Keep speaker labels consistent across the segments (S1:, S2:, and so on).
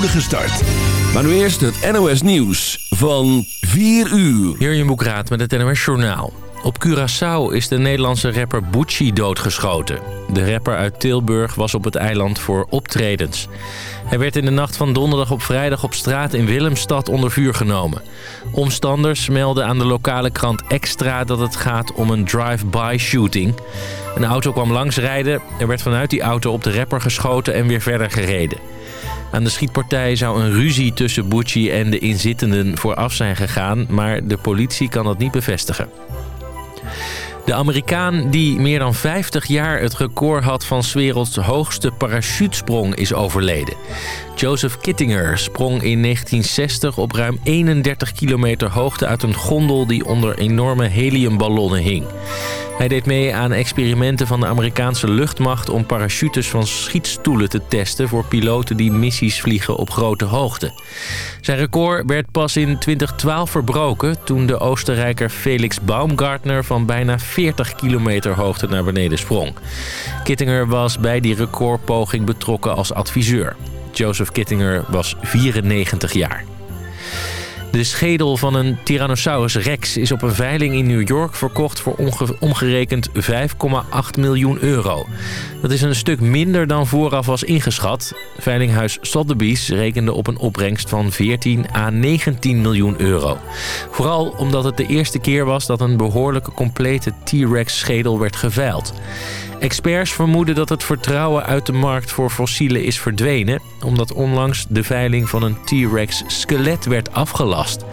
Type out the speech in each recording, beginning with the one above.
S1: start. Maar nu eerst het NOS Nieuws van 4 uur.
S2: Hier Boekraat met het NOS Journaal. Op Curaçao is de Nederlandse rapper Bucci doodgeschoten. De rapper uit Tilburg was op het eiland voor optredens. Hij werd in de nacht van donderdag op vrijdag op straat in Willemstad onder vuur genomen. Omstanders melden aan de lokale krant Extra dat het gaat om een drive-by shooting. Een auto kwam langsrijden. Er werd vanuit die auto op de rapper geschoten en weer verder gereden. Aan de schietpartij zou een ruzie tussen Bucci en de inzittenden vooraf zijn gegaan... maar de politie kan dat niet bevestigen. De Amerikaan die meer dan 50 jaar het record had van 's werelds hoogste parachutesprong is overleden. Joseph Kittinger sprong in 1960 op ruim 31 kilometer hoogte uit een gondel die onder enorme heliumballonnen hing. Hij deed mee aan experimenten van de Amerikaanse luchtmacht om parachutes van schietstoelen te testen voor piloten die missies vliegen op grote hoogte. Zijn record werd pas in 2012 verbroken toen de Oostenrijker Felix Baumgartner van bijna 40 kilometer hoogte naar beneden sprong. Kittinger was bij die recordpoging betrokken als adviseur. Joseph Kittinger was 94 jaar. De schedel van een Tyrannosaurus rex is op een veiling in New York verkocht voor omgerekend 5,8 miljoen euro. Dat is een stuk minder dan vooraf was ingeschat. Veilinghuis Sotheby's rekende op een opbrengst van 14 à 19 miljoen euro. Vooral omdat het de eerste keer was dat een behoorlijke complete T-Rex schedel werd geveild. Experts vermoeden dat het vertrouwen uit de markt voor fossielen is verdwenen... omdat onlangs de veiling van een T-Rex skelet werd afgelast.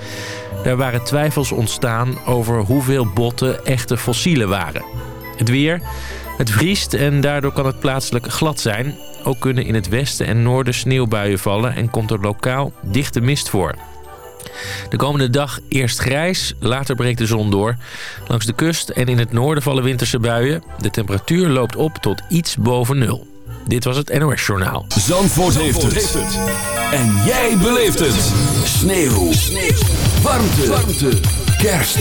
S2: Er waren twijfels ontstaan over hoeveel botten echte fossielen waren. Het weer... Het vriest en daardoor kan het plaatselijk glad zijn. Ook kunnen in het westen en noorden sneeuwbuien vallen en komt er lokaal dichte mist voor. De komende dag eerst grijs, later breekt de zon door. Langs de kust en in het noorden vallen winterse buien. De temperatuur loopt op tot iets boven nul. Dit was het NOS Journaal.
S1: Zandvoort, heeft, het. En jij beleeft het. Sneeuw. Sneeuw. Warmte. Warmte. Kerst.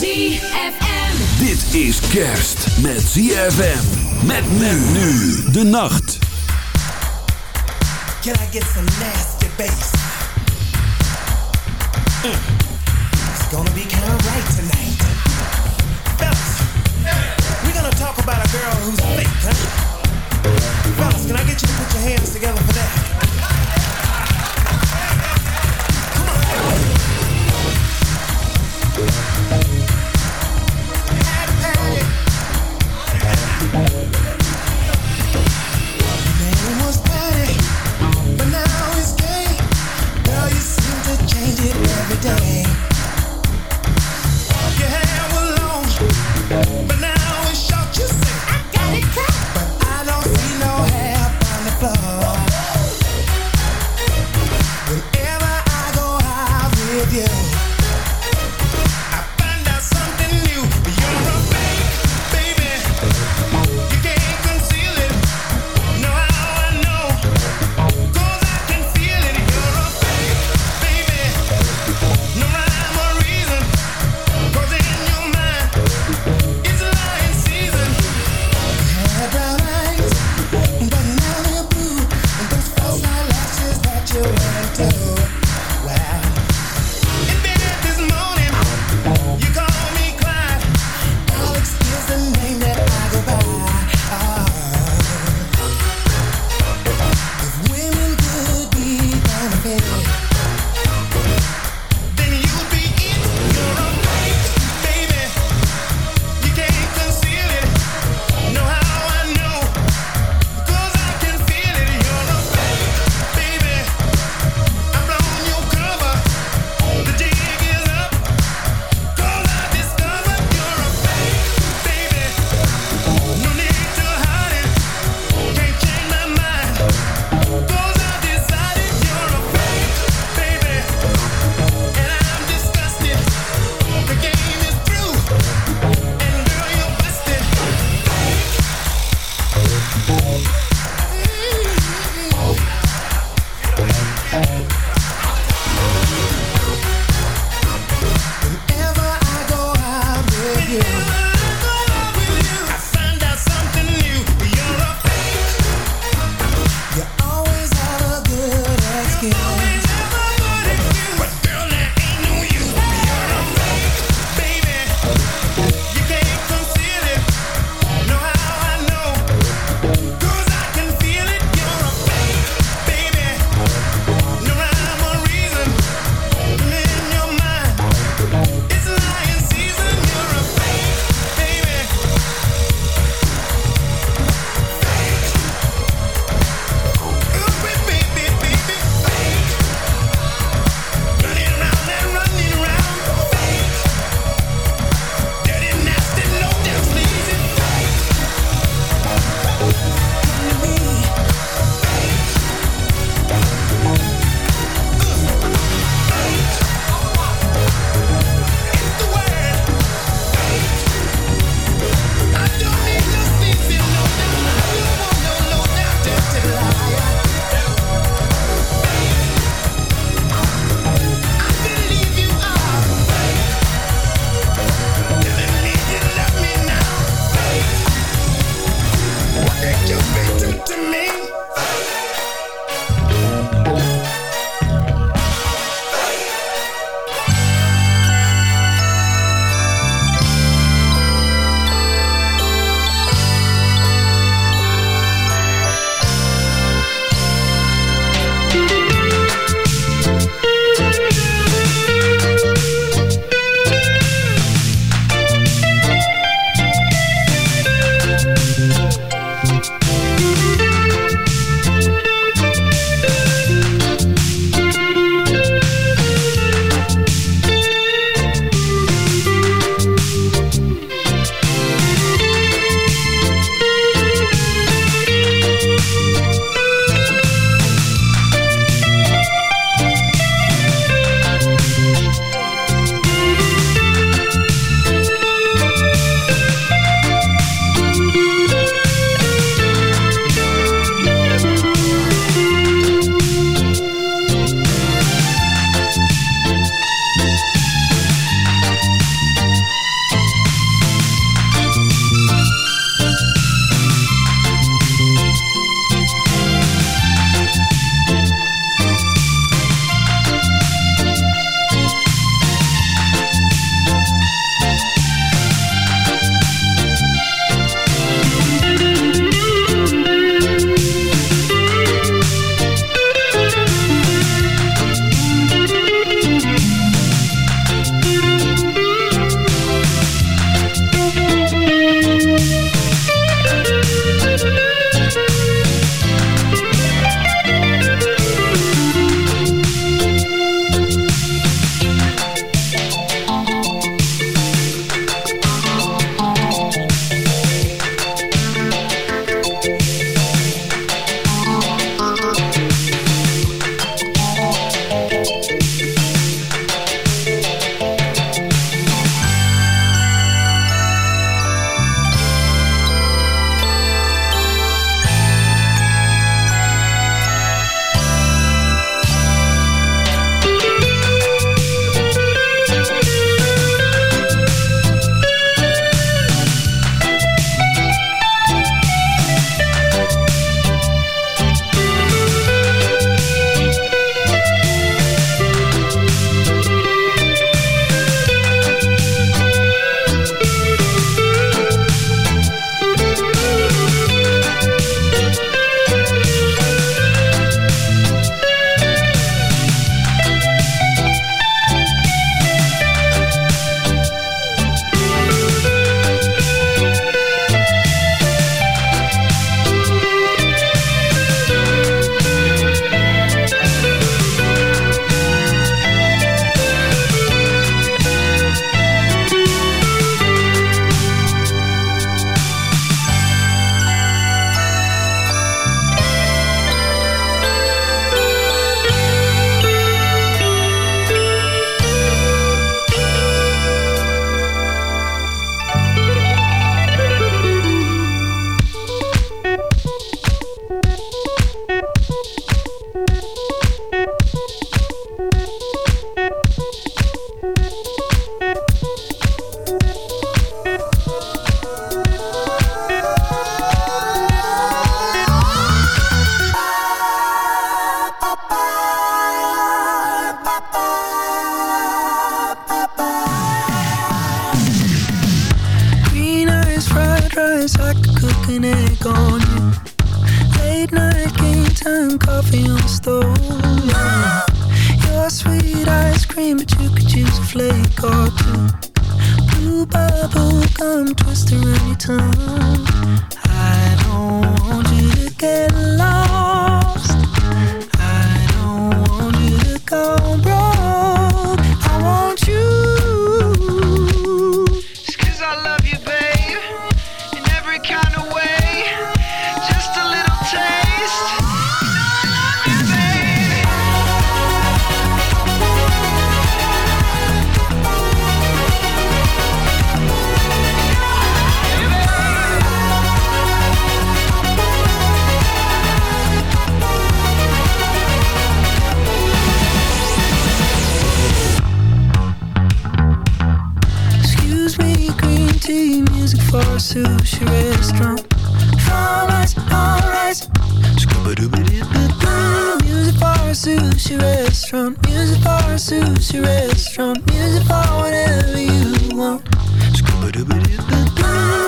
S3: ZFM.
S1: Dit is kerst met ZFM. Met men nu de nacht.
S4: Can I get some nasty bass? It's gonna be kind of right tonight. Fellas, we're gonna talk about a girl who's fake, huh? Fellas, can I get you to put your hands together for that? Man
S3: sushi restaurant. Music for a sushi restaurant. Music for whatever you want.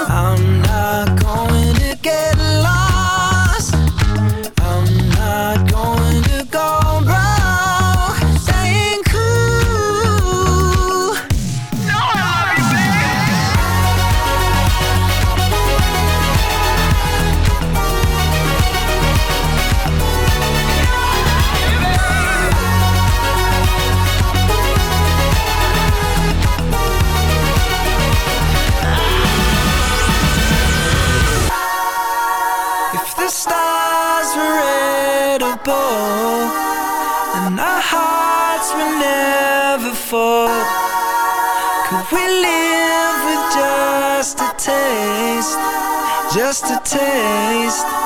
S3: I'm not going for? Could we live with just a taste? Just a taste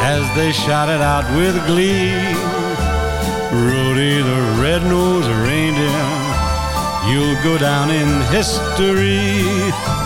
S5: as they shouted out with glee. Rudy the red-nosed reindeer, you'll go down in history.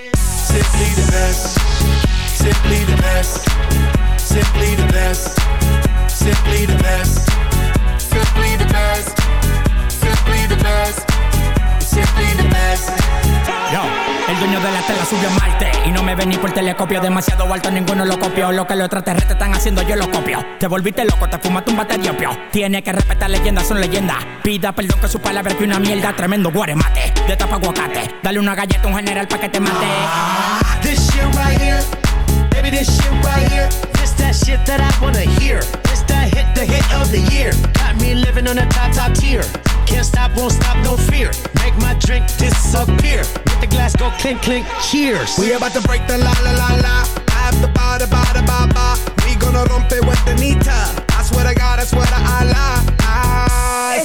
S6: Simply the best, simply the best, simply the best, simply the best, simply the best, simply the best, simply the best.
S7: Yo, dueño de la tela subió a Marte. Y no me ven ni por telescopio Demasiado alto, ninguno lo copió. Lo que los extraterrestres están haciendo, yo lo copio. Te volviste loco, te fumaste un batería opio. Tiene que respetar leyendas, son leyendas. Pida perdón que su palabra que una mierda Tremendo guaremate, de tapa aguacate. Dale una galleta a un general pa' que te mate.
S4: This shit right here, baby, this shit right here. This that shit that I wanna hear. This that hit, the hit of the year. Got me living on a top, top tier. Can't stop, won't stop, no fear. Make my drink disappear. Let the glass go clink, clink, cheers. We about to break the la la la la. I have the ba da ba da ba ba. We gonna rompe with the nita. I swear to God, I swear to Allah.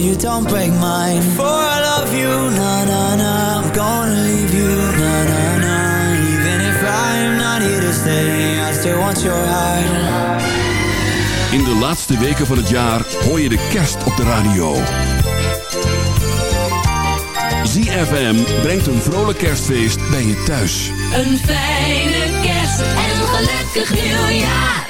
S8: you don't break mine. For I love you, na na na I'm gonna leave you, na na na Even if I'm not here to stay I still want your heart.
S1: In de laatste weken van het jaar hoor je de kerst op de radio. ZFM brengt een vrolijk kerstfeest bij je thuis.
S4: Een fijne kerst en een gelukkig nieuwjaar.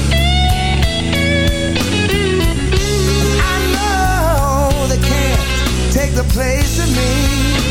S9: take the place of me.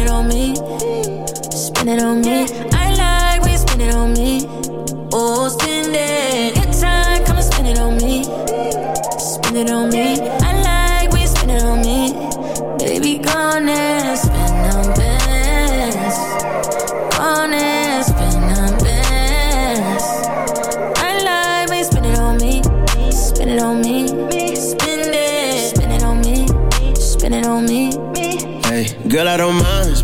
S9: it on me. Spend it on me. I like when you spend it on me. Oh, spend it. Good time, come and spend it on me. Spend it on me. I like when you spend it on me. Baby, gone and spend on bands. Gone and spend on bands. I like when you spend it on me. Spend it on me. Spend it. Spend it on me. Spend it on me.
S10: Hey, girl, I don't mind.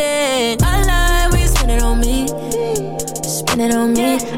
S9: I like when you spend it on me. Spend it on me.